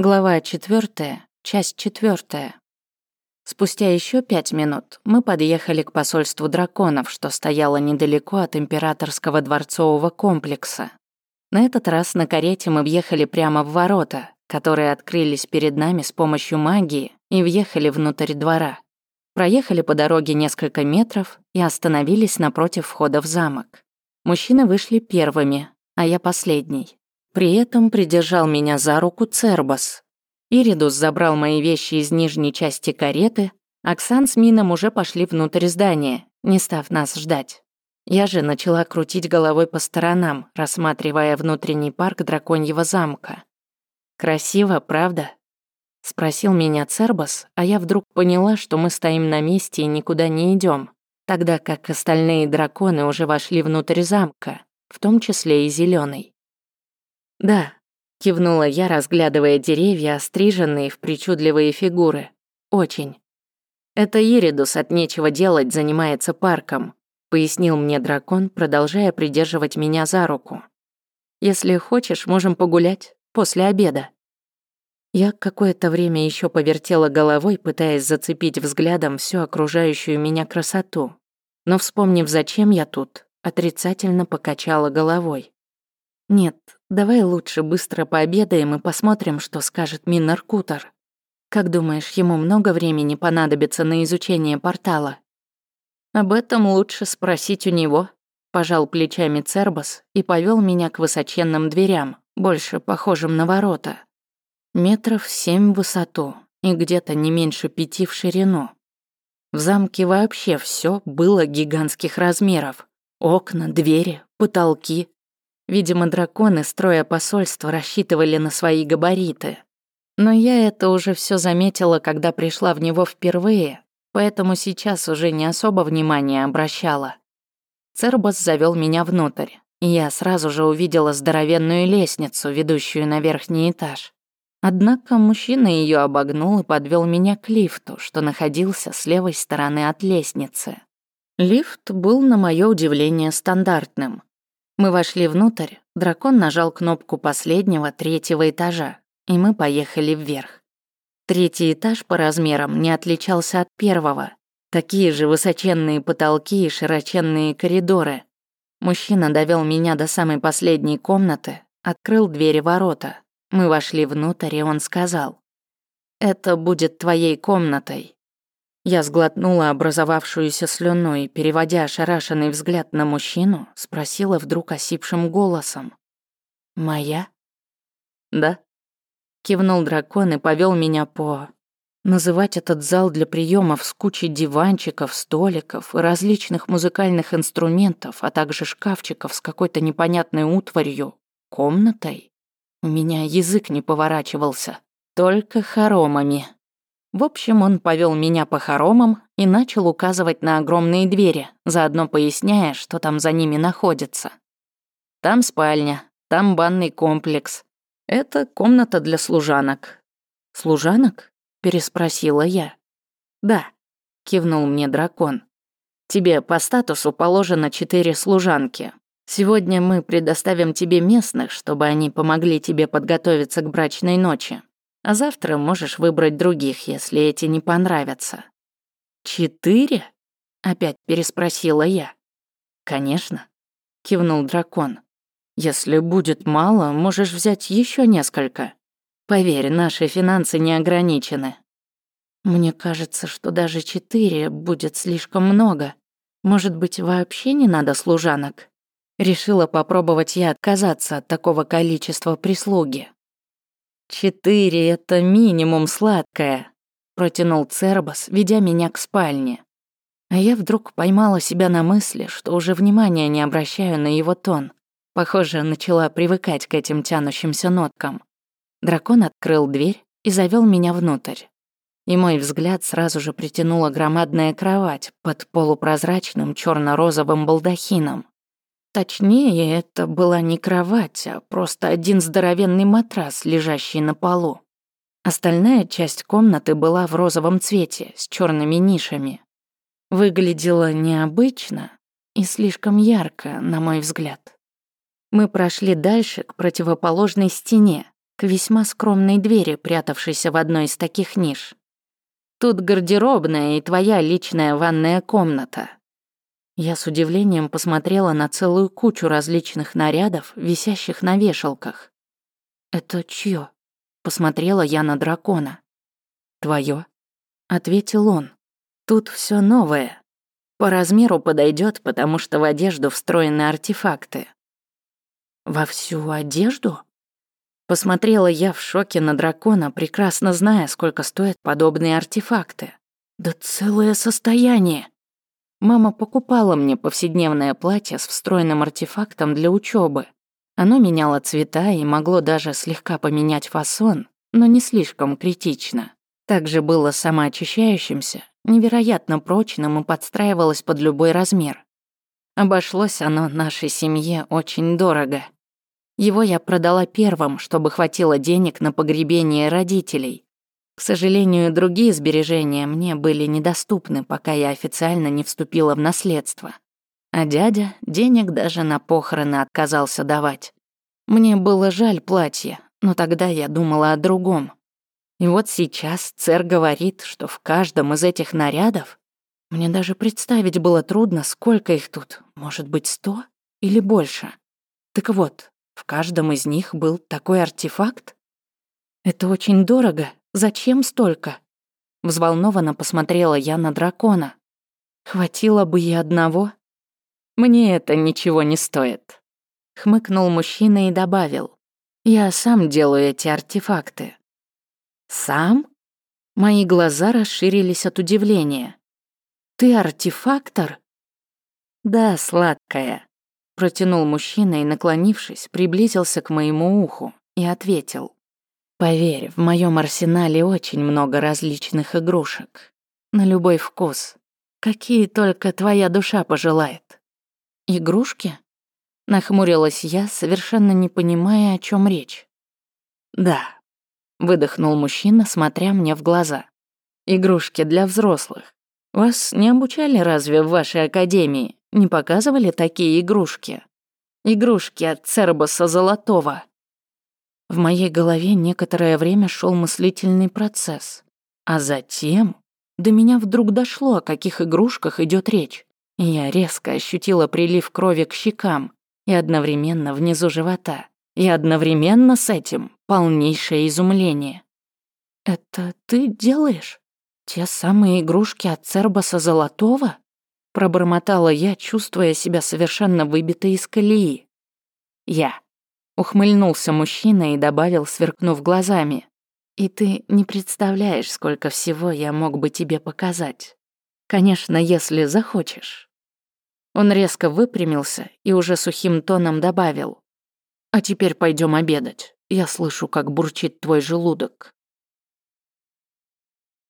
Глава 4, часть 4. Спустя еще пять минут мы подъехали к посольству драконов, что стояло недалеко от императорского дворцового комплекса. На этот раз на карете мы въехали прямо в ворота, которые открылись перед нами с помощью магии и въехали внутрь двора. Проехали по дороге несколько метров и остановились напротив входа в замок. Мужчины вышли первыми, а я последний. При этом придержал меня за руку Цербас. Иридус забрал мои вещи из нижней части кареты, Оксан с Мином уже пошли внутрь здания, не став нас ждать. Я же начала крутить головой по сторонам, рассматривая внутренний парк драконьего замка. «Красиво, правда?» — спросил меня Цербас, а я вдруг поняла, что мы стоим на месте и никуда не идем, тогда как остальные драконы уже вошли внутрь замка, в том числе и зеленый. «Да», — кивнула я, разглядывая деревья, остриженные в причудливые фигуры. «Очень». «Это Иридус от нечего делать занимается парком», — пояснил мне дракон, продолжая придерживать меня за руку. «Если хочешь, можем погулять после обеда». Я какое-то время еще повертела головой, пытаясь зацепить взглядом всю окружающую меня красоту. Но вспомнив, зачем я тут, отрицательно покачала головой. «Нет, давай лучше быстро пообедаем и посмотрим, что скажет Миннер Кутер. Как думаешь, ему много времени понадобится на изучение портала?» «Об этом лучше спросить у него», — пожал плечами Цербас и повел меня к высоченным дверям, больше похожим на ворота. Метров семь в высоту и где-то не меньше пяти в ширину. В замке вообще все было гигантских размеров. Окна, двери, потолки, Видимо, драконы, строя посольство, рассчитывали на свои габариты. Но я это уже все заметила, когда пришла в него впервые, поэтому сейчас уже не особо внимания обращала. Цербас завел меня внутрь, и я сразу же увидела здоровенную лестницу, ведущую на верхний этаж. Однако мужчина ее обогнул и подвел меня к лифту, что находился с левой стороны от лестницы. Лифт был, на мое удивление, стандартным. Мы вошли внутрь, дракон нажал кнопку последнего, третьего этажа, и мы поехали вверх. Третий этаж по размерам не отличался от первого. Такие же высоченные потолки и широченные коридоры. Мужчина довел меня до самой последней комнаты, открыл двери ворота. Мы вошли внутрь, и он сказал, «Это будет твоей комнатой. Я сглотнула образовавшуюся слюну и, переводя ошарашенный взгляд на мужчину, спросила вдруг осипшим голосом. «Моя?» «Да», — кивнул дракон и повел меня по... Называть этот зал для приемов с кучей диванчиков, столиков и различных музыкальных инструментов, а также шкафчиков с какой-то непонятной утварью, комнатой? У меня язык не поворачивался, только хоромами. В общем, он повел меня по хоромам и начал указывать на огромные двери, заодно поясняя, что там за ними находится. Там спальня, там банный комплекс. Это комната для служанок. «Служанок?» — переспросила я. «Да», — кивнул мне дракон. «Тебе по статусу положено четыре служанки. Сегодня мы предоставим тебе местных, чтобы они помогли тебе подготовиться к брачной ночи. А завтра можешь выбрать других, если эти не понравятся». «Четыре?» — опять переспросила я. «Конечно», — кивнул дракон. «Если будет мало, можешь взять еще несколько. Поверь, наши финансы не ограничены». «Мне кажется, что даже четыре будет слишком много. Может быть, вообще не надо служанок?» Решила попробовать я отказаться от такого количества прислуги. «Четыре — это минимум сладкое», — протянул Цербас, ведя меня к спальне. А я вдруг поймала себя на мысли, что уже внимания не обращаю на его тон. Похоже, начала привыкать к этим тянущимся ноткам. Дракон открыл дверь и завел меня внутрь. И мой взгляд сразу же притянула громадная кровать под полупрозрачным черно розовым балдахином. Точнее, это была не кровать, а просто один здоровенный матрас, лежащий на полу. Остальная часть комнаты была в розовом цвете, с черными нишами. Выглядела необычно и слишком ярко, на мой взгляд. Мы прошли дальше к противоположной стене, к весьма скромной двери, прятавшейся в одной из таких ниш. Тут гардеробная и твоя личная ванная комната. Я с удивлением посмотрела на целую кучу различных нарядов, висящих на вешалках. «Это чье? Посмотрела я на дракона. «Твое?» — ответил он. «Тут все новое. По размеру подойдет, потому что в одежду встроены артефакты». «Во всю одежду?» Посмотрела я в шоке на дракона, прекрасно зная, сколько стоят подобные артефакты. «Да целое состояние!» Мама покупала мне повседневное платье с встроенным артефактом для учебы. Оно меняло цвета и могло даже слегка поменять фасон, но не слишком критично. Также было самоочищающимся, невероятно прочным и подстраивалось под любой размер. Обошлось оно нашей семье очень дорого. Его я продала первым, чтобы хватило денег на погребение родителей, к сожалению, другие сбережения мне были недоступны, пока я официально не вступила в наследство. А дядя денег даже на похороны отказался давать. Мне было жаль платье, но тогда я думала о другом. И вот сейчас цер говорит, что в каждом из этих нарядов мне даже представить было трудно, сколько их тут, может быть, сто или больше. Так вот, в каждом из них был такой артефакт? Это очень дорого Зачем столько?» Взволнованно посмотрела я на дракона. «Хватило бы и одного?» «Мне это ничего не стоит», — хмыкнул мужчина и добавил. «Я сам делаю эти артефакты». «Сам?» Мои глаза расширились от удивления. «Ты артефактор?» «Да, сладкая», — протянул мужчина и, наклонившись, приблизился к моему уху и ответил. Поверь, в моем арсенале очень много различных игрушек. На любой вкус. Какие только твоя душа пожелает. Игрушки? Нахмурилась я, совершенно не понимая, о чем речь. Да, выдохнул мужчина, смотря мне в глаза. Игрушки для взрослых. Вас не обучали разве в вашей академии? Не показывали такие игрушки? Игрушки от Цербоса Золотого. В моей голове некоторое время шел мыслительный процесс. А затем до меня вдруг дошло, о каких игрушках идет речь. Я резко ощутила прилив крови к щекам и одновременно внизу живота. И одновременно с этим полнейшее изумление. «Это ты делаешь? Те самые игрушки от Цербаса Золотого?» Пробормотала я, чувствуя себя совершенно выбитой из колеи. «Я», Ухмыльнулся мужчина и добавил, сверкнув глазами. «И ты не представляешь, сколько всего я мог бы тебе показать. Конечно, если захочешь». Он резко выпрямился и уже сухим тоном добавил. «А теперь пойдем обедать. Я слышу, как бурчит твой желудок».